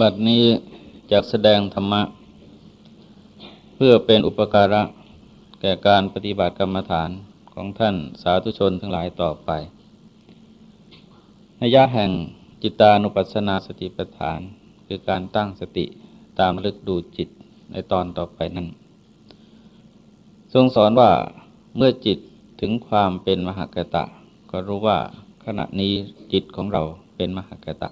บัดนี้จะแสดงธรรมะ เพื่อเป็นอุปการะแก่การปฏิบัติกรรมฐานของท่านสาธุชนทั้งหลายต่อไปนยะแห่งจิตานุปัสสนาสติปัฏฐาน คือการตั้งสติตามลึกดูจิตในตอนต่อไปนั้น ทรงสอนว่าเมื่อจิตถึงความเป็นมหากตะ ก็รู้ว่าขณะนี้จิตของเราเป็นมหากตะ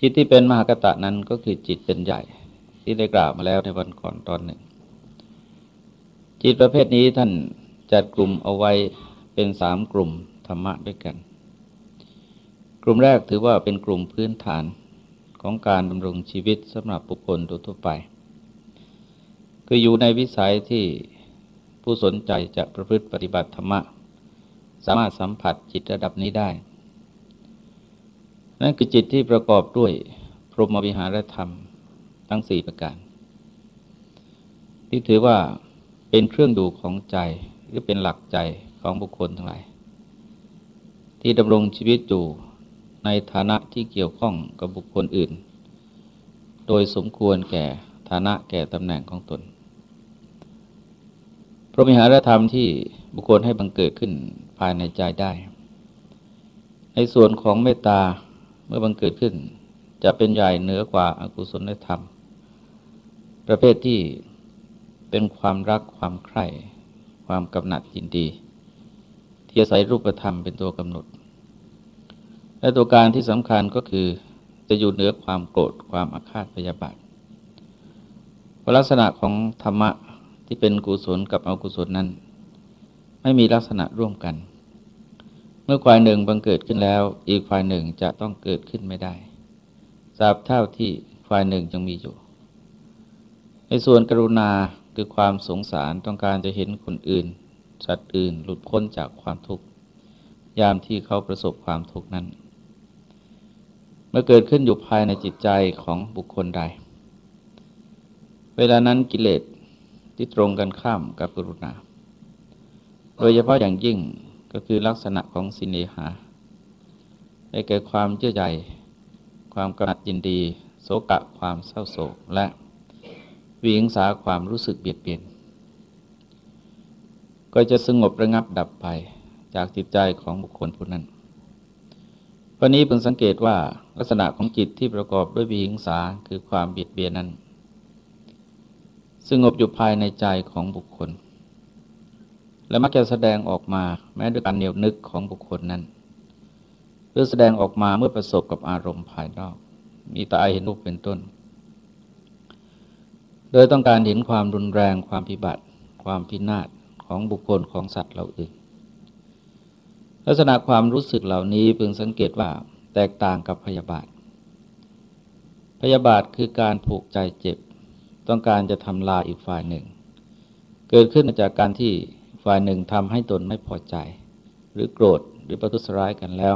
จิตที่เป็นมหากตะนั้นก็คือจิตเป็นใหญ่ ที่ได้กล่าวมาแล้วในวันก่อนตอนหนึ่ง จิตประเภทนี้ท่านจัดกลุ่มเอาไว้เป็นสามกลุ่มธรรมะด้วยกัน กลุ่มแรกถือว่าเป็นกลุ่มพื้นฐานของการดำรงชีวิตสำหรับบุคคลทั่วไป คืออยู่ในวิสัยที่ผู้สนใจจะประพฤติปฏิบัติธรรมะ สามารถสัมผัสจิตระดับนี้ได้ นั่นคือจิตที่ประกอบด้วยพรหมวิหารธรรมทั้งสี่ประการ ที่ถือว่าเป็นเครื่องดูของใจหรือเป็นหลักใจของบุคคลทั้งหลาย ที่ดำรงชีวิตอยู่ในฐานะที่เกี่ยวข้องกับบุคคลอื่น โดยสมควรแก่ฐานะแก่ตำแหน่งของตน พระมิหารธรรมที่บุคคลให้บังเกิดขึ้นภายในใจได้ ในส่วนของเมตตา มื่อบังเกิดขึ้น จะเป็นใหญ่เหนือกว่าอากุศลธรรม ประเภทที่เป็นความรักความใคร่ความกำหนัดยินดี ที่อาศัยรูปธรรมเป็นตัวกำหนด และตัวการที่สำคัญก็คือจะอยู่เหนือความโกรธความอาฆาตพยาบาทลักษณะของธรรมะที่เป็นกุศลกับอกุศลนั้น ไม่มีลักษณะร่วมกัน มื่อฝ่ายหนึ่งบังเกิดขึ้นแล้ว อีกฝ่ายหนึ่งจะต้องเกิดขึ้นไม่ได้ทราบเท่าที่ฝ่ายหนึ่งยังมีอยู่ ในส่วนกรุณาคือความสงสารต้องการจะเห็นคนอื่น สัตว์อื่นหลุดพ้นจากความทุกข์ยามที่เขาประสบความทุกข์นั้น เมื่อเกิดขึ้นอยู่ภายในจิตใจของบุคคลใด เวลานั้นกิเลสที่ตรงกันข้ามกับกรุณา โดยเฉพาะอย่างยิ่ง ก็คือลักษณะของสินเนหา ได้แก่ความเชื่อใจ ความกระหนัดยินดี โศกะความเศร้าโศก และวิงสาความรู้สึกเบียดเบียน ก็จะสงบระงับดับไปจากจิตใจของบุคคลผู้นั้นวันนี้เพิ่งสังเกตว่าลักษณะของจิตที่ประกอบด้วยวิงสาคือความเบียดเบียนนั้น สงบอยู่ภายในใจของบุคคล และมักจะแสดงออกมาแม้ด้วยการเหนียวนึกของบุคคลนั้นหรือแสดงออกมาเมื่อประสบกับอารมณ์ภายนอก มีตาเห็นรูปเป็นต้น โดยต้องการเห็นความรุนแรงความพิบัติ ความพินาศของบุคคลของสัตว์เหล่าอื่น ลักษณะความรู้สึกเหล่านี้พึงสังเกตว่าแตกต่างกับพยาบาท พยาบาทคือการผูกใจเจ็บ ต้องการจะทำลายอีกฝ่ายหนึ่ง เกิดขึ้นจากการที่ ฝ่ายหนึ่งทำให้ตนไม่พอใจ หรือโกรธหรือประทุษร้ายกันแล้ว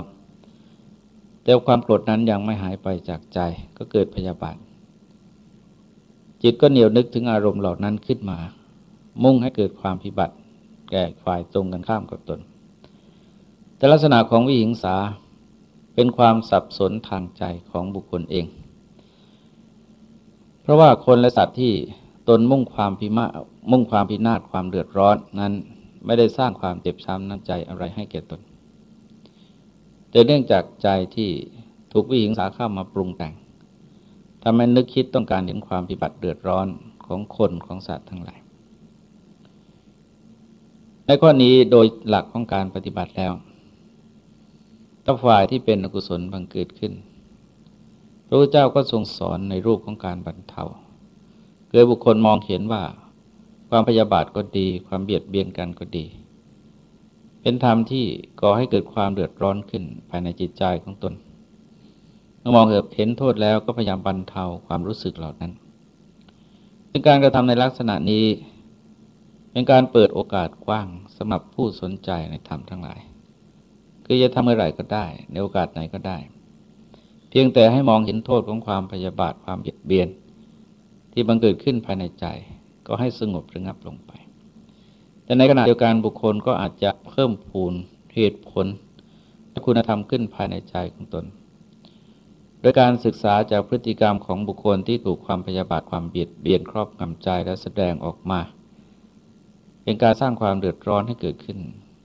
แต่ความโกรธนั้นยังไม่หายไปจากใจก็เกิดพยาบาท จิตก็เหนียวนึกถึงอารมณ์เหล่านั้นขึ้นมา มุ่งให้เกิดความพิบัติ แก่ฝ่ายตรงกันข้ามกับตน แต่ลักษณะของวิหิงสาเป็นความสับสนทางใจของบุคคลเอง เพราะว่าคนและสัตว์ที่ตนมุ่งความพิมามุ่งความพินาศความเดือดร้อนนั้น ไม่ได้สร้างความเจ็บช้ำน้ำใจอะไรให้แก่ตน แต่เนื่องจากใจที่ถูกวิหิงสาเข้ามาปรุงแต่งทำให้นึกคิดต้องการเห็นความพิบัติเดือดร้อนของคนของสัตว์ทั้งหลาย ในข้อนี้โดยหลักของการปฏิบัติแล้วถ้าฝ่ายที่เป็นอกุศลบังเกิดขึ้น พระพุทธเจ้าก็ทรงสอนในรูปของการบรรเทาเกิดบุคคลมองเห็นว่า ความพยาบาทก็ดี ความเบียดเบียนกันก็ดี เป็นธรรมที่ก่อให้เกิดความเดือดร้อนขึ้นภายในจิตใจของตนมื่อมองเห็นโทษแล้วก็พยายามบรรเทาความรู้สึกเหล่านั้นเป็นการกระทำในลักษณะนี้เป็นการเปิดโอกาสกว้างสำหรับผู้สนใจในธรรมทั้งหลาย คือจะทำเมื่อไหร่ก็ได้ ในโอกาสไหนก็ได้ เพียงแต่ให้มองเห็นโทษของความพยาบาทความเบียดเบียน ที่บังเกิดขึ้นภายในใจ ก็ให้สงบระงับลงไป แต่ในขณะเดียวกันบุคคลก็อาจจะเพิ่มพูนเหตุผลคุณธรรมขึ้นภายในใจของตน โดยการศึกษาจากพฤติกรรมของบุคคลที่ถูกความพยาบาทความเบียดเบียนครอบงำใจและแสดงออกมา เป็นการสร้างความเดือดร้อนให้เกิดขึ้น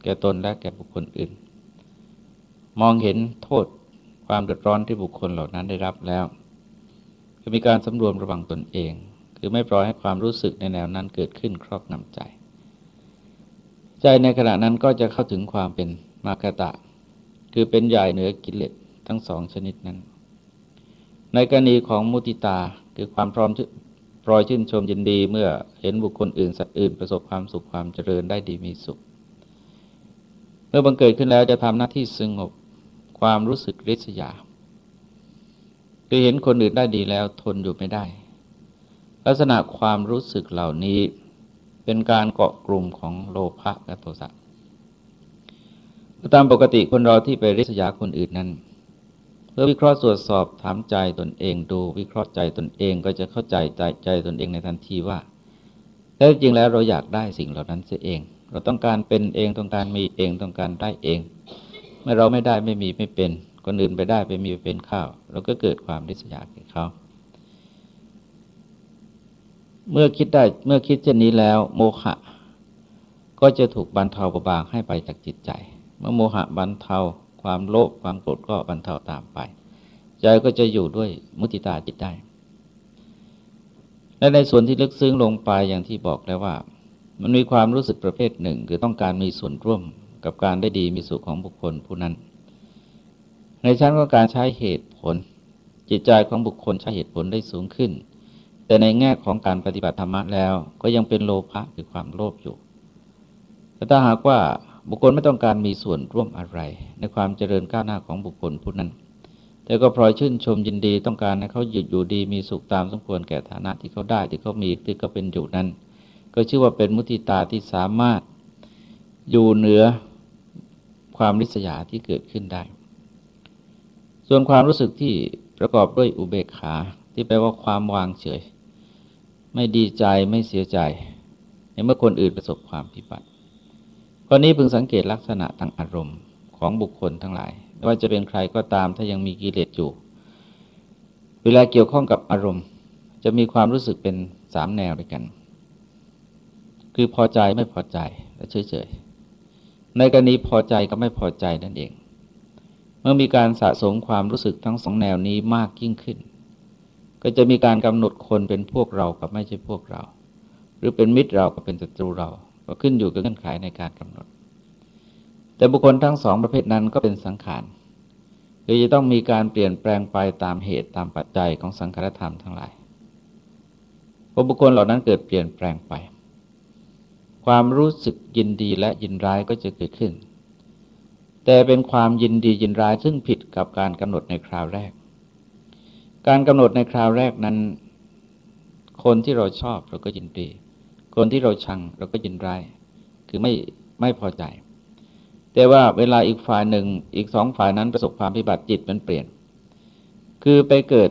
แก่ตนและแก่บุคคลอื่น มองเห็นโทษความเดือดร้อนที่บุคคลเหล่านั้นได้รับแล้ว ก็มีการสำรวมระวังตนเอง คือไม่ปล่อยให้ความรู้สึกในแนวนั้นเกิดขึ้นครอบงำใจ ใจในขณะนั้นก็จะเข้าถึงความเป็นมากตะ คือเป็นใหญ่เหนือกิเลสทั้งสองชนิดนั้น ในกรณีของมุติตาคือความพร้อมปล่อยชื่นชมยินดีเมื่อเห็นบุคคลอื่นสัตว์อื่นประสบความสุขความเจริญได้ดีมีสุข เมื่อบังเกิดขึ้นแล้วจะทำหน้าที่สงบความรู้สึกริษยาคือเห็นคนอื่นได้ดีแล้วทนอยู่ไม่ได้ ลักษณะความรู้สึกเหล่านี้เป็นการเกาะกลุ่มของโลภะและโทสะตามปกติคนเราที่ไปริษยาคนอื่นนั้นเมื่อวิเคราะห์ตรวจสอบถามใจตนเองดูวิเคราะห์ใจตนเองก็จะเข้าใจใจใจตนเองในทันทีว่าแท้จริงแล้วเราอยากได้สิ่งเหล่านั้นเสียเอง เราต้องการเป็นเองต้องการมีเองต้องการได้เอง เมื่อเราไม่ได้ไม่มีไม่เป็นคนอื่นไปได้ไปมีเป็นข้าว เราก็เกิดความริษยาแก่เขา เมื่อคิดได้เมื่อคิดเช่นนี้แล้ว โมหะ ก็จะถูกบรรเทาเบาบางให้ไปจากจิตใจ เมื่อโมหะบรรเทาความโลภความโกรธก็บรรเทาตามไป ใจก็จะอยู่ด้วยมุติตาจิตได้และในส่วนที่ลึกซึ้งลงไปอย่างที่บอกแล้วว่า มันมีความรู้สึกประเภทหนึ่ง คือต้องการมีส่วนร่วมกับการได้ดีมีสุขของบุคคลผู้นั้น ในชั้นของการใช้เหตุผล จิตใจของบุคคลใช้เหตุผลได้สูงขึ้น แต่ในแง่ของการปฏิบัติธรรมะแล้ว ก็ยังเป็นโลภะคือความโลภอยู่ แต่ถ้าหากว่าบุคคลไม่ต้องการมีส่วนร่วมอะไร ในความเจริญก้าวหน้าของบุคคลผู้นั้น แต่ก็พลอยชื่นชมยินดีต้องการให้เขาหยุดอยู่ดีมีสุขตามสมควรแก่ฐานะที่เขาได้ที่เขามีที่เขาเป็นอยู่นั้น ก็ชื่อว่าเป็นมุติตาที่สามารถอยู่เหนือความริษยาที่เกิดขึ้นได้ ส่วนความรู้สึกที่ประกอบด้วยอุเบกขา ที่แปลว่าความวางเฉย ไม่ดีใจไม่เสียใจ ในเมื่อคนอื่นประสบความพิบัติข้อนี้พึงสังเกตลักษณะทางอารมณ์ของบุคคลทั้งหลายไม่ว่าจะเป็นใครก็ตามถ้ายังมีกิเลสอยู่ เวลาเกี่ยวข้องกับอารมณ์ จะมีความรู้สึกเป็นสามแนวด้วยกัน คือพอใจไม่พอใจและเฉยๆ ในกรณีพอใจก็ไม่พอใจนั่นเอง เมื่อมีการสะสมความรู้สึกทั้งสองแนวนี้มากยิ่งขึ้น ก็จะมีการกำหนดคนเป็นพวกเรากับไม่ใช่พวกเรา หรือเป็นมิตรเรากับเป็นศัตรูเรา ก็ขึ้นอยู่กับเงื่อนไขในการกำหนด แต่บุคคลทั้งสองประเภทนั้นก็เป็นสังขารคือจะต้องมีการเปลี่ยนแปลงไปตามเหตุตามปัจจัยของสังขารธรรมทั้งหลายพอบุคคลเหล่านั้นเกิดเปลี่ยนแปลงไป ความรู้สึกยินดีและยินร้ายก็จะเกิดขึ้น แต่เป็นความยินดียินร้ายซึ่งผิดกับการกำหนดในคราวแรก การกำหนดในคราวแรกนั้น คนที่เราชอบเราก็ยินดี คนที่เราชังเราก็ยินร้าย คือไม่ไม่พอใจ แต่ว่าเวลาอีกฝ่ายหนึ่งอีกสองฝ่ายนั้นประสบความพิบัติจิตมันเปลี่ยน คือไปเกิด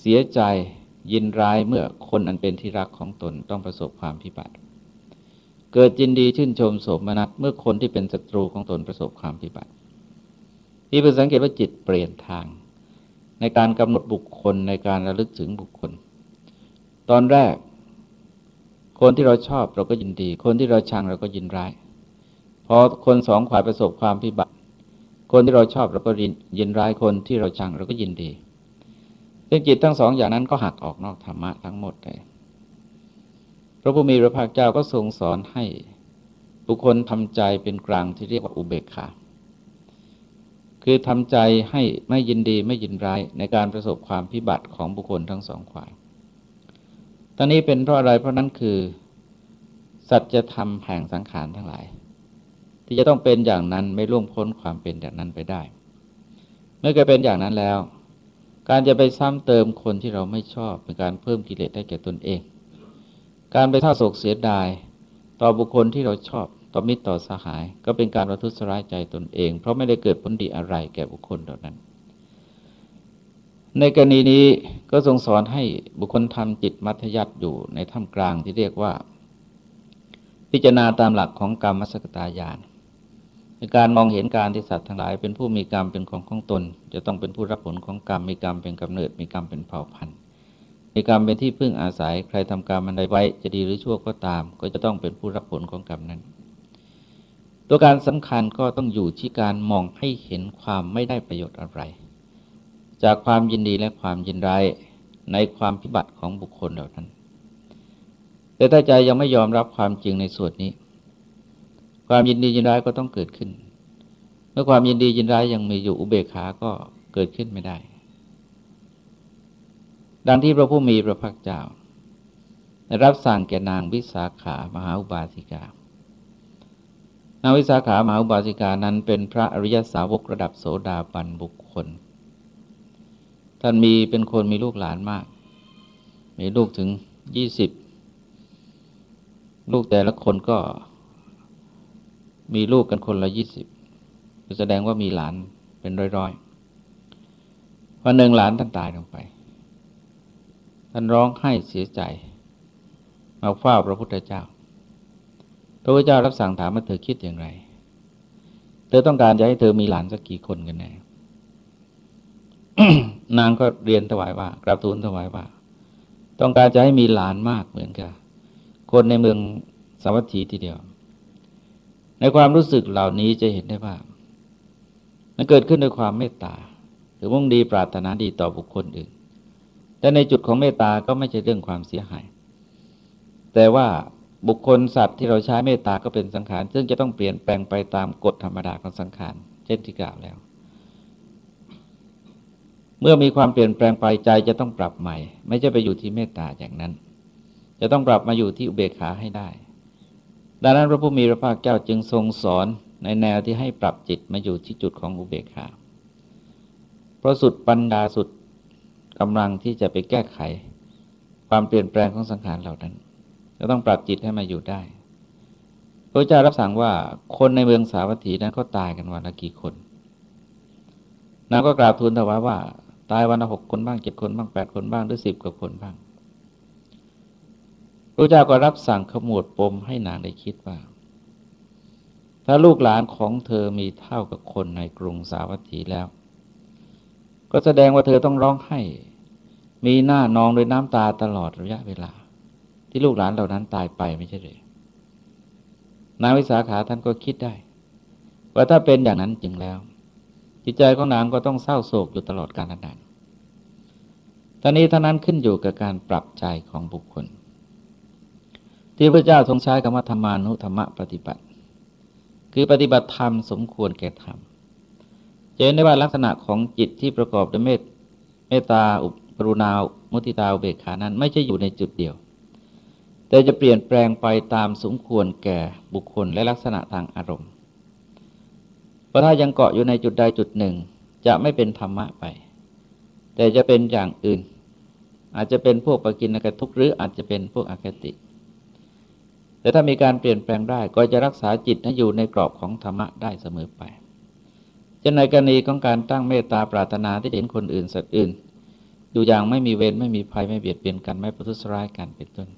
เสียใจยินร้ายเมื่อคนอันเป็นที่รักของตนต้องประสบความพิบัติ เกิดยินดีชื่นชมโสมนัสเมื่อคนที่เป็นศัตรูของตนประสบความพิบัติที่เป็นสังเกตว่าจิตเปลี่ยนทาง ในการกำหนดบุคคลในการระลึกถึงบุคคล ตอนแรก คนที่เราชอบเราก็ยินดี คนที่เราชังเราก็ยินร้ายพอคนสองฝ่ายประสบความพิบัติ คนที่เราชอบเราก็ยินร้ายคนที่เราชังเราก็ยินดีซึ่งจิตทั้งสองอย่างนั้นก็หักออกนอกธรรมะทั้งหมดเลยพระผู้มีพระภาคเจ้าก็ทรงสอนให้บุคคลทำใจเป็นกลางที่เรียกว่าอุเบกขา คือทำใจให้ไม่ยินดีไม่ยินร้ายในการประสบความพิบัติของบุคคลทั้งสองฝ่าย ตอนนี้เป็นเพราะอะไรเพราะนั้นคือ สัจธรรมแห่งสังขารทั้งหลาย ที่จะต้องเป็นอย่างนั้นไม่ล่วงพ้นความเป็นอย่างนั้นไปได้ เมื่อเกิดเป็นอย่างนั้นแล้ว การจะไปซ้ำเติมคนที่เราไม่ชอบเป็นการเพิ่มกิเลสให้แก่ตนเอง การไปท่าโศกเสียดาย ต่อบุคคลที่เราชอบ ต่อมิตรต่อสหาย ก็เป็นการประทุษร้ายใจตนเอง เพราะไม่ได้เกิดผลดีอะไรแก่บุคคลเหล่านั้น ในกรณีนี้ก็ทรงสอนให้บุคคลทำจิตมัธยัติอยู่ในท่ามกลางที่เรียกว่า พิจารณาตามหลักของกรรมสกตายานการมองเห็นการที่สัตว์ทั้งหลาย เป็นผู้มีกรรมเป็นของของตน จะต้องเป็นผู้รับผลของกรรมมีกรรมเป็นกำเนิดมีกรรมเป็นเผ่าพันธุ์มีกรรมเป็นที่พึ่งอาศัย ใครทำกรรมอันใดไว้ จะดีหรือชั่วก็ตาม ก็จะต้องเป็นผู้รับผลของกรรมนั้น ตัวการสำคัญก็ต้องอยู่ที่การมองให้เห็นความไม่ได้ประโยชน์อะไร จากความยินดีและความยินร้ายในความพิบัติของบุคคลเหล่านั้น แต่ถ้าใจยังไม่ยอมรับความจริงในส่วนนี้ ความยินดียินร้ายก็ต้องเกิดขึ้น เมื่อความยินดียินร้ายยังมีอยู่อุเบกขาก็เกิดขึ้นไม่ได้ ดังที่พระผู้มีพระภาคเจ้าได้รับสั่งแก่นางวิสาขามหาอุบาสิกา นางวิสาขามหาอุบาสิกานั้นเป็นพระอริยสาวกระดับโสดาบันบุคคล ท่านมีเป็นคนมีลูกหลานมาก มีลูกถึงยี่สิบลูกแต่ละคนก็มีลูกกันคนละยี่สิบแสดงว่ามีหลานเป็นร้อยๆวันหนึ่งหลานท่านตายลงไป ท่านร้องไห้เสียใจ มาเฝ้าพระพุทธเจ้า พระพุทธเจ้ารับสั่งถามว่าเธอคิดอย่างไร เธอต้องการจะให้เธอมีหลานสักกี่คนกันแน่นางก็เรียนถวายว่ากราบทูลถวายว่า ต้องการจะให้มีหลานมากเหมือนกับคนในเมืองสาวัตถีทีเดียว ในความรู้สึกเหล่านี้จะเห็นได้ว่า มันเกิดขึ้นด้วยความเมตตา หรือมุ่งดีปรารถนาดีต่อบุคคลอื่น แต่ในจุดของเมตตาก็ไม่ใช่เรื่องความเสียหาย แต่ว่า บุคคลสัตว์ที่เราใช้เมตตาก็เป็นสังขาร ซึ่งจะต้องเปลี่ยนแปลงไปตามกฎธรรมดาของสังขาร เช่นที่กล่าวแล้ว เมื่อมีความเปลี่ยนแปลงไปใจจะต้องปรับใหม่ ไม่ใช่ไปอยู่ที่เมตตาอย่างนั้น จะต้องปรับมาอยู่ที่อุเบกขาให้ได้ ดังนั้นพระผู้มีพระภาคเจ้าจึงทรงสอนในแนวที่ให้ปรับจิตมาอยู่ที่จุดของอุเบกขาเพราะสุดปัญญาสุดกำลังที่จะไปแก้ไข ความเปลี่ยนแปลงของสังขารเหล่านั้น จะต้องปรับจิตให้มาอยู่ได้พระเจ้ารับสั่งว่าคนในเมืองสาวัตถีนั้นเขาตายกันวันละกี่คนนางก็กราบทูลถวายว่า ตายวันละหกคนบ้างเจ็ดคนบ้างแปดคนบ้างหรือสิบกว่าคนบ้างพระเจ้าก็รับสั่งขมวดปมให้นางได้คิดว่า ถ้าลูกหลานของเธอมีเท่ากับคนในกรุงสาวัตถีแล้ว ก็แสดงว่าเธอต้องร้องไห้ มีหน้านองด้วยน้ำตาตลอดระยะเวลา ที่ลูกหลานเหล่านั้นตายไปไม่ใช่เลยนางวิสาขาท่านก็คิดได้ ว่าถ้าเป็นอย่างนั้นจริงแล้ว จิตใจของนางก็ต้องเศร้าโศกอยู่ตลอดกาลนานตอนนี้ท่านั้นขึ้นอยู่กับการปรับใจของบุคคล ที่พระเจ้าทรงใช้คำว่าธรรมานุธรรมะปฏิบัติ คือปฏิบัติธรรมสมควรแก่ธรรมจะเห็นได้ว่าลักษณะของจิตที่ประกอบด้วยเมตเมตตาอุปรุณา มุติตาอุเบกขานั้น ไม่ใช่อยู่ในจุดเดียว แต่จะเปลี่ยนแปลงไปตามสมควรแก่บุคคลและลักษณะทางอารมณ์เพราะถ้ายังเกาะอยู่ในจุดใดจุดหนึ่ง จะไม่เป็นธรรมะไป แต่จะเป็นอย่างอื่น อาจจะเป็นพวกปกินกทุกหรืออาจจะเป็นพวกอคติ แต่ถ้ามีการเปลี่ยนแปลงได้ก็จะรักษาจิตให้อยู่ในกรอบของธรรมะได้เสมอไปจะในกรณีของการตั้งเมตตาปรารถนาที่เห็นคนอื่นสัตว์อื่น อยู่อย่างไม่มีเวรไม่มีภัยไม่เบียดเบียนกันไม่ประทุษร้ายกันเป็นต้น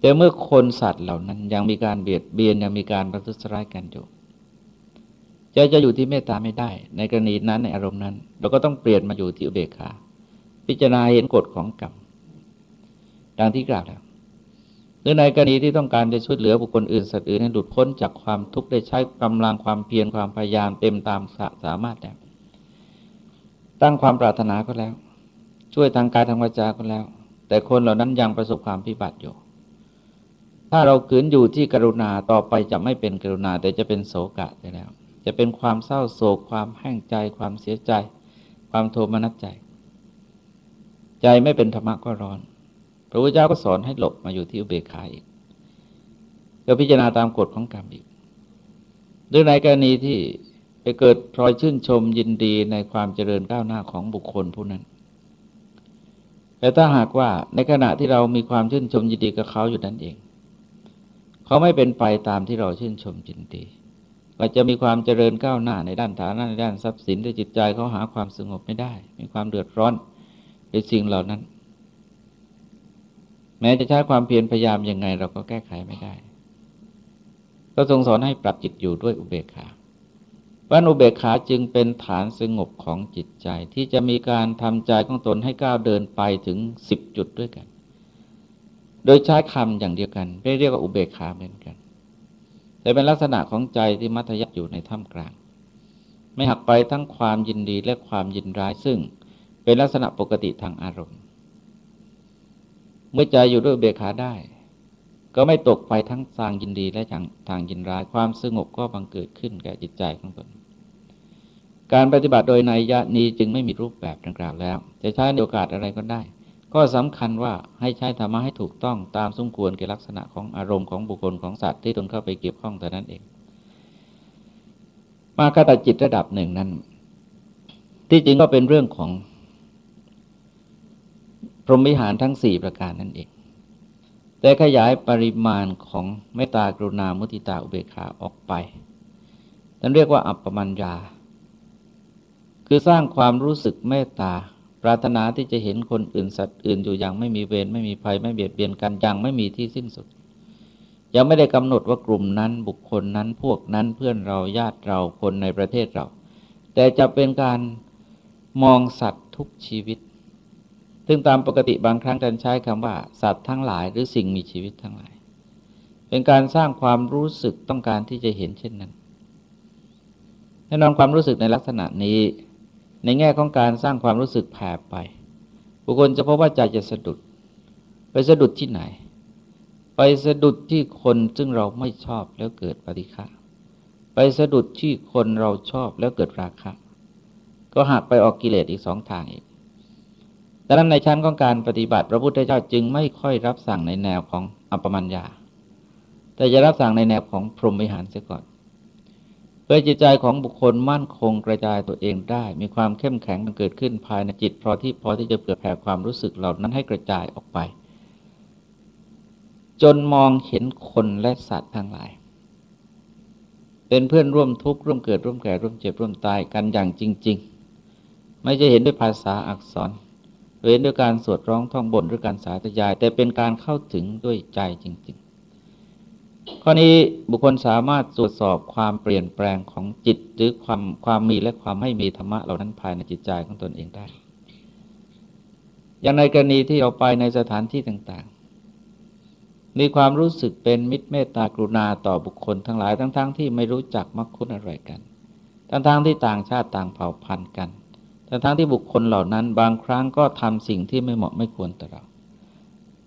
แต่เมื่อคนสัตว์เหล่านั้นยังมีการเบียดเบียนยังมีการประทุษร้ายกันอยู่ใจจะอยู่ที่เมตตาไม่ได้ ในกรณีนั้นในอารมณ์นั้น เราก็ต้องเปลี่ยนมาอยู่ที่อุเบกขาพิจารณาเห็นกฎของกรรมดังที่กล่าวแล้วหรือในกรณีที่ต้องการจะช่วยเหลือบุคคลอื่นสัตว์อื่นให้หลุดพ้นจากความทุกข์ได้ใช้กำลังความเพียรความพยายามเต็มตามสามารถแล้วตั้งความปรารถนาก็แล้ว ช่วยทางกายทางวาจาก็แล้ว แต่คนเหล่านั้นยังประสบความพิบัติอยู่ ถ้าเราขืนอยู่ที่กรุณาต่อไปจะไม่เป็นกรุณา แต่จะเป็นโศกะไปแล้ว จะเป็นความเศร้าโศก ความแห้งใจ ความเสียใจ ความโทมนัสใจ ใจไม่เป็นธรรมะก็ร้อน พระพุทธเจ้าก็สอนให้หลบมาอยู่ที่อุเบกขาอีกก็พิจารณาตามกฎของกรรมอีกด้วยในกรณีที่ไปเกิดพลอยชื่นชมยินดีในความเจริญก้าวหน้าของบุคคลผู้นั้น แต่ถ้าหากว่าในขณะที่เรามีความชื่นชมยินดีกับเขาอยู่นั่นเอง เขาไม่เป็นไปตามที่เราชื่นชมยินดีก็จะมีความเจริญก้าวหน้าในด้านฐานะในด้านทรัพย์สินด้วยจิตใจเขาหาความสงบไม่ได้ มีความเดือดร้อนในสิ่งเหล่านั้น แม้จะใช้ความเพียรพยายามยังไง เราก็แก้ไขไม่ได้เพก็ทรงสอนให้ปรับจิตอยู่ด้วยอุเบกขาวันอุเบกขาจึงเป็นฐานสงบของจิตใจ ที่จะมีการทำใจของตนให้ก้าวเดินไปถึงสิบจุดด้วยกัน โดยใช้คำอย่างเดียวกันเรียกว่าอุเบกขาเหมือนกัน แต่เป็นลักษณะของใจที่มัธยัติอยู่ในท่ามกลาง ไม่หักไปทั้งความยินดีและความยินร้ายซึ่งเป็นลักษณะปกติทางอารมณ์ เมื่อใจอยู่ด้วยอุเบกขาได้ ก็ไม่ตกไปทั้งทางยินดีและทางทางยินร้ายความสงบก็บังเกิดขึ้นแก่จิตใจของตนการปฏิบัติโดยในยะนี้จึงไม่มีรูปแบบดังกล่าวแล้ว จะใช้ในโอกาสอะไรก็ได้ ก็สำคัญว่าให้ใช้ธรรมะให้ถูกต้องตามสมควรแก่ลักษณะของอารมณ์ของบุคคลของสัตว์ที่ตนเข้าไปเกี่ยวข้องแต่นั้นเอง มากตจิตระดับหนึ่งนั้น ที่จริงก็เป็นเรื่องของพรหมิหารทั้งสี่ประการนั่นเอง แต่ขยายปริมาณของเมตตากรุณามุติตาอุเบกขาออกไปนั่นเรียกว่าอัปปมัญญา คือสร้างความรู้สึกเมตตา ปรารถนาที่จะเห็นคนอื่นสัตว์อื่นอยู่อย่างไม่มีเวรไม่มีภัยไม่เบียดเบียนกันยังไม่มีที่สิ้นสุด ยังไม่ได้กำหนดว่ากลุ่มนั้นบุคคลนั้นพวกนั้นเพื่อนเราญาติเราคนในประเทศเรา แต่จะเป็นการมองสัตว์ทุกชีวิต ซึ่งตามปกติบางครั้งจะใช้คำว่า สัตว์ทั้งหลายหรือสิ่งมีชีวิตทั้งหลาย เป็นการสร้างความรู้สึกต้องการที่จะเห็นเช่นนั้นแน่นอนความรู้สึกในลักษณะนี้ ในแง่ของการสร้างความรู้สึกแผ่ไป บุคคลจะพบว่าใจจะสะดุด ไปสะดุดที่ไหน ไปสะดุดที่คนซึ่งเราไม่ชอบแล้วเกิดปฏิฆาไปสะดุดที่คนเราชอบแล้วเกิดราคะ ก็หักไปออกกิเลสอีกสองทางอีกดังนั้นในชั้นของการปฏิบัติ พระพุทธเจ้าจึงไม่ค่อยรับสั่งในแนวของอัปปมัญญา แต่จะรับสั่งในแนวของพรหมวิหารเสียก่อน พื่อจิตใจของบุคคลมั่นคงกระจายตัวเองได้ มีความเข้มแข็งมันเกิดขึ้นภายในจิตพอที่พอที่จะเผื่อแผ่ความรู้สึกเหล่านั้นให้กระจายออกไป จนมองเห็นคนและสัตว์ทั้งหลาย เป็นเพื่อนร่วมทุกข์ร่วมเกิดร่วมแก่ร่วมเจ็บร่วมตายกันอย่างจริง ๆ ไม่จะเห็นด้วยภาษาอักษรเห็นด้วยการสวดร้องท่องบนหรือการสาธยาย แต่เป็นการเข้าถึงด้วยใจจริง ๆ ข้อนี้บุคคลสามารถตรวจสอบความเปลี่ยนแปลงของจิต หรือความความมีและความไม่มีธรรมะเหล่านั้นภายในจิตใจของตนเองได้ อย่างในกรณีที่เราไปในสถานที่ต่างๆ มีความรู้สึกเป็นมิตรเมตตากรุณาต่อบุคคลทั้งหลายทั้งๆทที่ไม่รู้จักมักคุ้นอะไรกัน ทั้งๆทที่ต่างชาติต่างเผ่าพันธุ์กันทั้งๆที่บุคคลเหล่านั้นบางครั้งก็ทำสิ่งที่ไม่เหมาะไม่ควรต่อเรา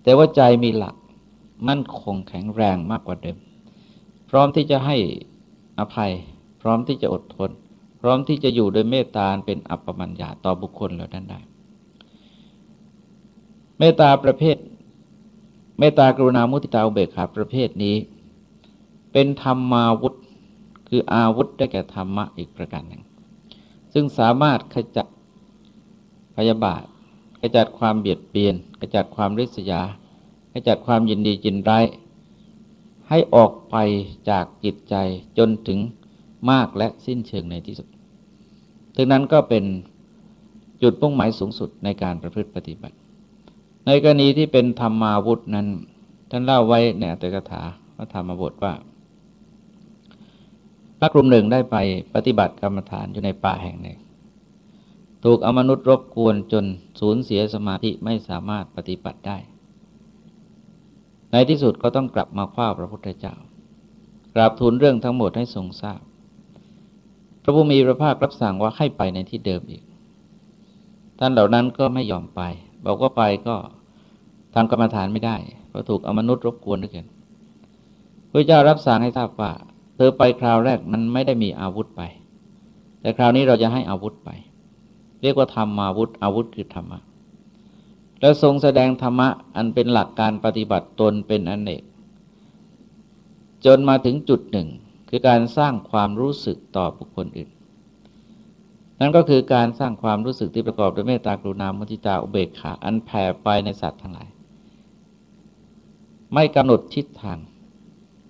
แต่ว่าใจมีหลัก มั่นคงแข็งแรงมากกว่าเดิม พร้อมที่จะให้อภัย พร้อมที่จะอดทน พร้อมที่จะอยู่โดยเมตตาเป็นอัปปมัญญาต่อบุคคลเหล่านั้นได้ เมตตาประเภท เมตตากรุณามุติตาอุเบกขาประเภทนี้ เป็นธรรมาวุธ คืออาวุธได้แก่ธรรมะอีกประการหนึ่ง ซึ่งสามารถขจัดพยาบาทขจัดความเบียดเบียนขจัดความริษยา ให้จัดความยินดีจินร้ายให้ออกไปจากจิตใจจนถึงมากและสิ้นเชิงในที่สุดถึงนั้นก็เป็นจุดปุ่งหมายสูงสุดในการประพฤติปฏิบัติ ในกรณีที่เป็นธรรมาวุธนั้น ท่านเล่าไว้ในอัตถกถาพระธรรมบทว่า พระกลุ่มหนึ่งได้ไปปฏิบัติกรรมฐานอยู่ในป่าแห่งหนึ่ง ถูกอมนุษย์รบกวนจนสูญเสียสมาธิไม่สามารถปฏิบัติได้ ในที่สุดก็ต้องกลับมาคว้าพระพุทธเจ้ากราบทูลเรื่องทั้งหมดให้ทรงทราบ พระผู้มีพระภาครับสั่งว่าให้ไปในที่เดิมอีก ท่านเหล่านั้นก็ไม่ยอมไป บอกว่าไปก็ทำกรรมฐานไม่ได้เพราะถูกอมนุษย์รบกวนด้วยกันพระเจ้ารับสั่งให้ทราบว่า เธอไปคราวแรกมันไม่ได้มีอาวุธไป แต่คราวนี้เราจะให้อาวุธไป เรียกว่าธรรมาวุธอาวุธคือธรรมะ แล้วทรงแสดงธรรมะอันเป็นหลักการปฏิบัติตนเป็นอนเนก จนมาถึงจุดหนึ่ง คือการสร้างความรู้สึกต่อบุคคลอื่น นั่นก็คือการสร้างความรู้สึกที่ประกอบด้วยเมตตากรุณามุทิตาอุเบกขาอันแผ่ไปในสัตว์ทั้งหลาย ไม่กำหนดทิศทาง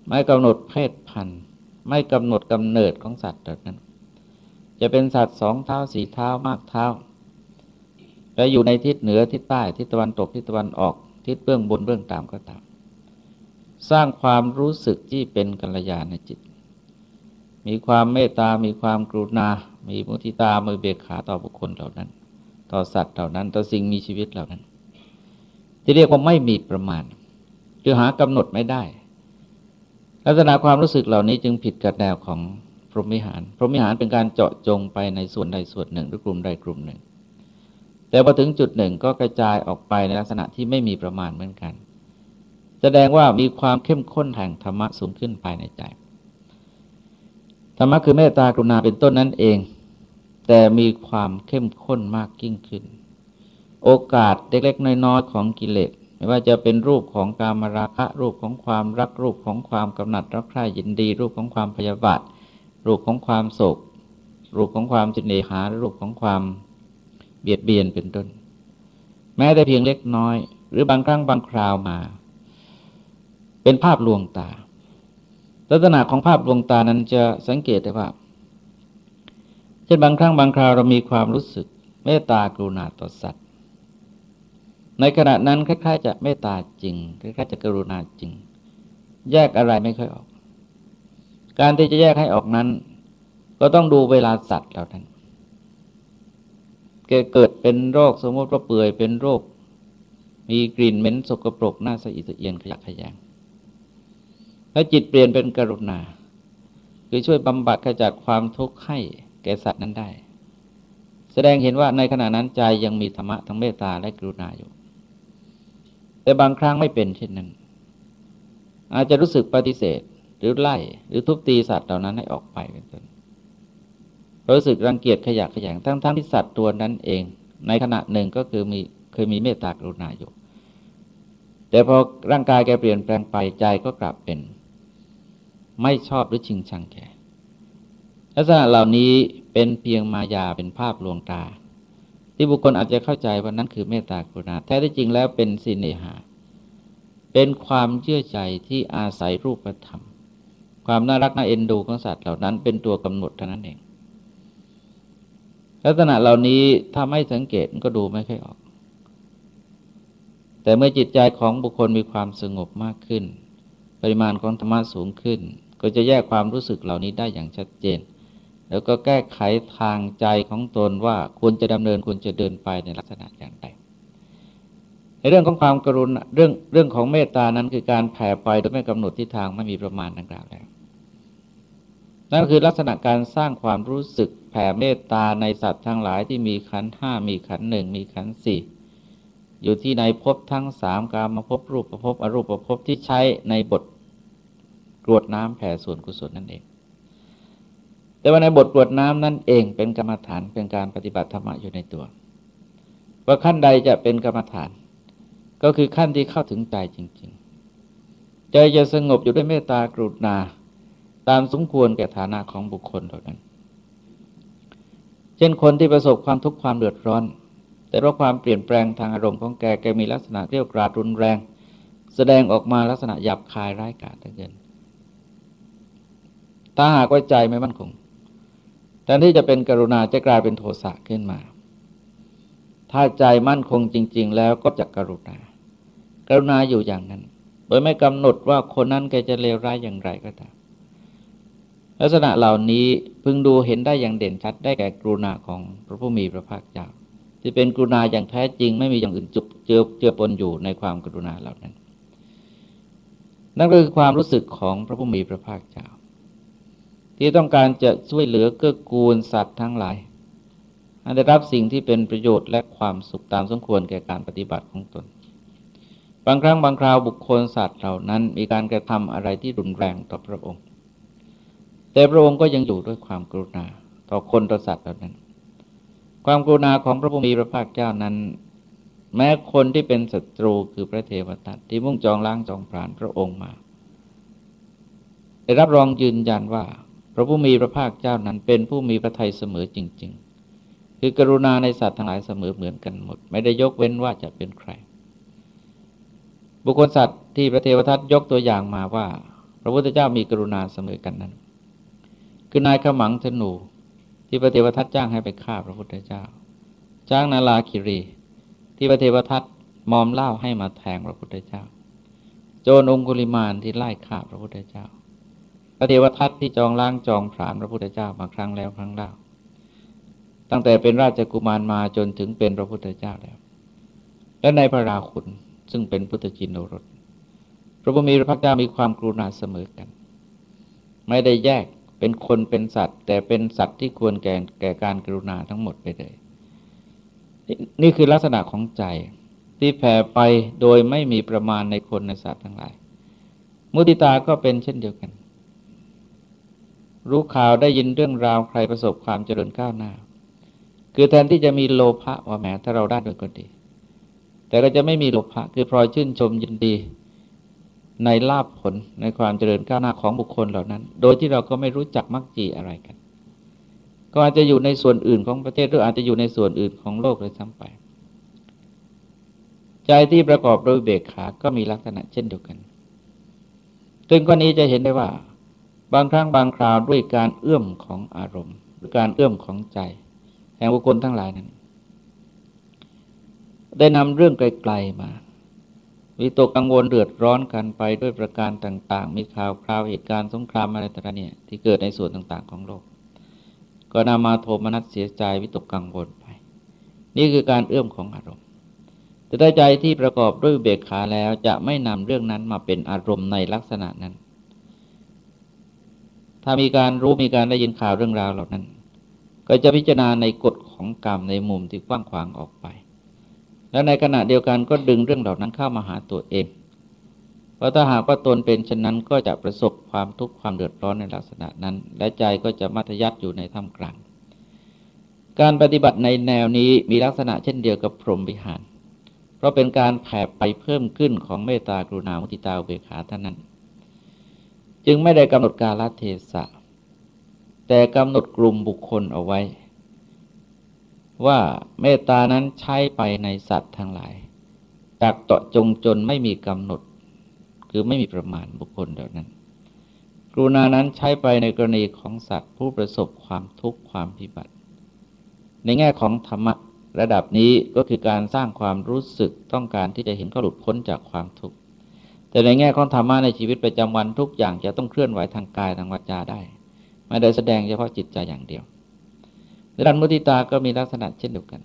ไม่กำหนดเพศพันธุ์ ไม่กำหนดกำเนิดของสัตว์เหล่านั้น จะเป็นสัตว์สองเท้าสี่เท้ามากเท้า และอยู่ในทิศเหนือทิศใต้ทิศตะวันตกทิศตะวันออก ทิศเบื้องบนเบื้องต่ำก็ตาม สร้างความรู้สึกที่เป็นกัลยาณจิต มีความเมตตา มีความกรุณา มีมุทิตามือเบียขาต่อบุคคลเหล่านั้น ต่อสัตว์เหล่านั้น ต่อสิ่งมีชีวิตเหล่านั้น ที่เรียกว่าไม่มีประมาณคือหากำหนดไม่ได้ ลักษณะความรู้สึกเหล่านี้จึงผิดกับแนวของพรหมิหาร พรหมิหารเป็นการเจาะจงไปในส่วนใดส่วนหนึ่งหรือกลุ่มใดกลุ่มหนึ่ง แต่พอถึงจุดหนึ่งก็กระจายออกไปในลักษณะที่ไม่มีประมาณเหมือนกัน แสดงว่ามีความเข้มข้นแห่งธรรมะสูงขึ้นภายในใจธรรมะคือเมตตากรุณาเป็นต้นนั้นเอง แต่มีความเข้มข้นมากยิ่งขึ้น โอกาสเล็กๆน้อยๆของกิเลสไม่ว่าจะเป็นรูปของการมราคะรูปของความรักรูปของความกำหนัดรักใคร่ยินดี รูปของความพยาบาทรูปของความโศก รูปของความจินเนหารูปของความ เบียดเบียนเป็นต้น แม้แต่เพียงเล็กน้อย หรือบางครั้งบางคราวมา เป็นภาพลวงตา ลักษณะของภาพลวงตานั้นจะสังเกตได้ว่าเช่นบางครั้งบางคราวเรามีความรู้สึกเมตตากรุณาต่อสัตว์ ในขณะนั้นคล้ายๆ จะเมตตาจริงคล้ายๆจะกรุณาจริง แยกอะไรไม่ค่อยออก การที่จะแยกให้ออกนั้น ก็ต้องดูเวลาสัตว์เหล่านั้น เกิดเป็นโรคสมมติว่าเปื่อยเป็นโรค มีกลิ่นเหม็นสกปรกหน้าสะอิดสะเอียนขยะขยงแล้วจิตเปลี่ยนเป็นกรุณา คือช่วยบำบัดขจัดความทุกข์ให้แก่สัตว์นั้นได้ แสดงเห็นว่าในขณะนั้นใจยังมีธรรมะทั้งเมตตาและกรุณาอยู่ แต่บางครั้งไม่เป็นเช่นนั้น อาจจะรู้สึกปฏิเสธหรือไล่หรือทุบตีสัตว์เหล่านั้นให้ออกไปเป็นต้น รู้สึกรังเกียจขยะขยงทั้งๆทที่สัตว์ตัวนั้นเอง ในขณะหนึ่งก็คือมีเคยมีเมตตากรุณาอยู่ แต่พอร่างกายแกเปลี่ยนแปลงไปใจก็กลับเป็น ไม่ชอบหรือชิงชังแกลักษณะเหล่านี้เป็นเพียงมายาเป็นภาพลวงตา ที่บุคคลอาจจะเข้าใจว่านั้นคือเมตตากรุณาแท้ที่จริงแล้วเป็นสิเนหา เป็นความเชื่อใจที่อาศัยรูปธรรม ความน่ารักน่าเอ็นดูของสัตว์เหล่านั้นเป็นตัวกำหนดเท่านั้นเอง ลักษณะเหล่านี้ถ้าไม่สังเกตก็ดูไม่ค่อยออก แต่เมื่อจิตใจของบุคคลมีความสงบมากขึ้น ปริมาณของธรรมะสูงขึ้น ก็จะแยกความรู้สึกเหล่านี้ได้อย่างชัดเจน แล้วก็แก้ไขทางใจของตนว่าควรจะดำเนินควรจะเดินไปในลักษณะอย่างไรในเรื่องของความกรุณาเรื่องเรื่องของเมตตานั้นคือการแผ่ไปโดยไม่กำหนดทิศทางไม่มีประมาณดังกล่าวแล้ว นั่นคือลักษณะการสร้างความรู้สึกแผ่เมตตาในสัตว์ทั้งหลายที่มีขันห้ามีขันหนึ่งมีขันสี่อยู่ที่ในภพทั้งสามการมาพบรูปประพบอรูปประพบที่ใช้ในบทกรวดน้ำแผ่ส่วนกุศลนั่นเอง แต่ว่าในบทกรวดน้ำนั่นเองเป็นกรรมฐานเป็นการปฏิบัติธรรมอยู่ในตัว ว่าขั้นใดจะเป็นกรรมฐาน ก็คือขั้นที่เข้าถึงใจจริง ๆ ใจจะสงบอยู่ด้วยเมตตากรุณา ตามสมควรแก่ฐานะของบุคคลเหล่านั้น เช่นคนที่ประสบความทุกข์ความเดือดร้อน แต่เพราะความเปลี่ยนแปลงทางอารมณ์ของแกแกมีลักษณะเรียวกราดรุนแรง แสดงออกมาลักษณะหยาบคายร้ายกาจเกินถ้าหากว่าใจไม่มั่นคงแทนที่จะเป็นกรุณาจะกลายเป็นโทสะขึ้นมา ถ้าใจมั่นคงจริง ๆ แล้วก็จะกรุณา กรุณาอยู่อย่างนั้น โดยไม่กำหนดว่าคนนั้นแกจะเลวร้ายอย่างไรก็ตาม ลักษณะเหล่านี้พึงดูเห็นได้อย่างเด่นชัด ได้แก่กรุณาของพระผู้มีพระภาคเจ้าที่เป็นกรุณาอย่างแท้จริงไม่มีอย่างอื่นจุบเจือเจือปนอยู่ในความกรุณาเหล่านั้น นั่นก็คือความรู้สึกของพระผู้มีพระภาคเจ้า ที่ต้องการจะช่วยเหลือเกื้อกูลสัตว์ทั้งหลายให้ได้รับสิ่งที่เป็นประโยชน์และความสุขตามสมควรแก่การปฏิบัติของตน บางครั้งบางคราวบุคคลสัตว์เหล่านั้น มีการกระทำอะไรที่รุนแรงต่อพระองค์ แต่พระองค์ก็ยังอยู่ด้วยความกรุณา ต่อคนต่อสัตว์เหล่านั้น ความกรุณาของพระผู้มีพระภาคเจ้านั้น แม้คนที่เป็นศัตรูคือพระเทวทัตที่มุ่งจองล้างจองผลาญพระองค์มาได้รับรองยืนยันว่า พระผู้มีพระภาคเจ้านั้นเป็นผู้มีพระทัยเสมอจริง ๆ คือกรุณาในสัตว์ทั้งหลายเสมอเหมือนกันหมด ไม่ได้ยกเว้นว่าจะเป็นใคร บุคคลสัตว์ที่พระเทวทัตยกตัวอย่างมาว่า พระพุทธเจ้ามีกรุณาเสมอกันนั้น คือนายขมังธนู ที่พระเทวทัตจ้างให้ไปฆ่าพระพุทธเจ้า จ้างนาลาคิรี ที่พระเทวทัตมอมเล่าให้มาแทงพระพุทธเจ้า โจรองคุลิมานที่ไล่ฆ่าพระพุทธเจ้า พระเทวทัตที่จองล้างจองผลาญพระพุทธเจ้ามาครั้งแล้วครั้งเล่า ตั้งแต่เป็นราชกุมารมาจนถึงเป็นพระพุทธเจ้าแล้ว และในพระราขุนซึ่งเป็นพุทธจินโนรสพระบุมีพระพักเจ้ามีความกรุณาเสมอกัน ไม่ได้แยก เป็นคนเป็นสัตว์ แต่เป็นสัตว์ที่ควรแก่แก่การกรุณาทั้งหมดไปเลยนี่คือลักษณะของใจที่แผ่ไปโดยไม่มีประมาณในคนในสัตว์ทั้งหลาย มุติตาก็เป็นเช่นเดียวกัน รู้ข่าวได้ยินเรื่องราวใครประสบความเจริญก้าวหน้า คือแทนที่จะมีโลภะว่าแหมถ้าเราได้โดยก็ดี แต่ก็จะไม่มีโลภะคือพลอยชื่นชมยินดี ในลาภผลในความเจริญก้าวหน้าของบุคคลเหล่านั้น โดยที่เราก็ไม่รู้จักมักจีอะไรกัน ก็อาจจะอยู่ในส่วนอื่นของประเทศหรืออาจจะอยู่ในส่วนอื่นของโลกเลยซ้ำไป ใจที่ประกอบโดยเบกขา ก็มีลักษณะเช่นเดียวกันซึ่งกรณีจะเห็นได้ว่า บางครั้งบางคราวด้วยการเอื้อมของอารมณ์ หรือการเอื้อมของใจ แห่งบุคคลทั้งหลายนั้น ได้นำเรื่องไกลๆมา วิตกกังวลเดือดร้อนกันไปด้วยประการต่าง ๆ มีข่าวคราวเหตุการณ์สงครามอะไรต่างๆเนี่ยที่เกิดในส่วนต่างๆ ของโลก ก็นามาโทมนัสเสียใจวิตกกังวลไป นี่คือการเอื้อมของอารมณ์ แต่ถ้าใจที่ประกอบด้วยเบกขาแล้วจะไม่นำเรื่องนั้นมาเป็นอารมณ์ในลักษณะนั้น ถ้ามีการรู้มีการได้ยินข่าวเรื่องราวเหล่านั้น ก็จะพิจารณาในกฎของกรรมในมุมที่กว้างขวางออกไป แล้วในขณะเดียวกันก็ดึงเรื่องเหล่านั้นเข้ามาหาตัวเอง เพราะถ้าหากว่าตนเป็นเช่นนั้นก็จะประสบความทุกข์ความเดือดร้อนในลักษณะนั้น และใจก็จะมัธยัติอยู่ในท่ามกลาง การปฏิบัติในแนวนี้มีลักษณะเช่นเดียวกับพรหมวิหาร เพราะเป็นการแผ่ไปเพิ่มขึ้นของเมตตากรุณามุติตาเบขาเท่านั้น จึงไม่ได้กำหนดกาลเทศะแต่กำหนดกลุ่มบุคคลเอาไว้ ว่าเมตตานั้นใช้ไปในสัตว์ทั้งหลายตักต่อจงจนไม่มีกำหนด คือไม่มีประมาณบุคคลเดียวนั้น กรุณานั้นใช้ไปในกรณีของสัตว์ผู้ประสบความทุกข์ความพิบัติ ในแง่ของธรรมะระดับนี้ก็คือการสร้างความรู้สึกต้องการที่จะเห็นเขาหลุดพ้นจากความทุกข์ แต่ในแง่ของธรรมะในชีวิตประจำวันทุกอย่างจะต้องเคลื่อนไหวทางกายทางวาจาได้ ไม่ได้แสดงเฉพาะจิตใจอย่างเดียว ดันมุติตาก็มีลักษณะเช่นเดียวกัน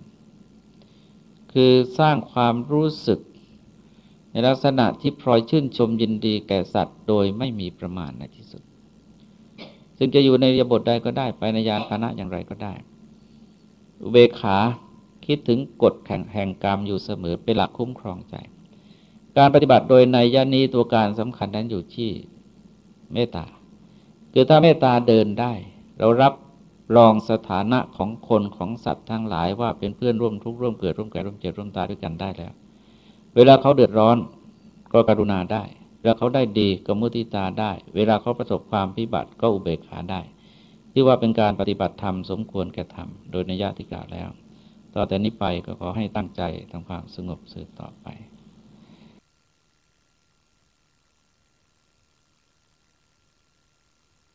คือสร้างความรู้สึก ในลักษณะที่พลอยชื่นชมยินดีแก่สัตว์ โดยไม่มีประมาณในที่สุด ซึ่งจะอยู่ในยบทใดก็ได้ไปในยานพานะอย่างไรก็ได้ อุเบกขาคิดถึงกฎแห่งแห่งกรรมอยู่เสมอเป็นหลักคุ้มครองใจ การปฏิบัติโดยในยานี้ตัวการสำคัญนั้นอยู่ที่เมตตาคือถ้าเมตตาเดินได้ เรารับ รองสถานะของคนของสัตว์ทั้งหลายว่าเป็นเพื่อนร่วมทุกข์ร่วมเกิดร่วมแก่ร่วมเจ็บร่วมตายด้วยกันได้แล้ว เวลาเขาเดือดร้อนก็กรุณาได้ เวลาเขาได้ดีก็มุติตาได้ เวลาเขาประสบความพิบัติก็อุเบกขาได้ ที่ว่าเป็นการปฏิบัติธรรมสมควรแก่ธรรมโดยนญาติกาแล้ว ต่อแต่นี้ไปก็ขอให้ตั้งใจทำความสงบสืบต่อไป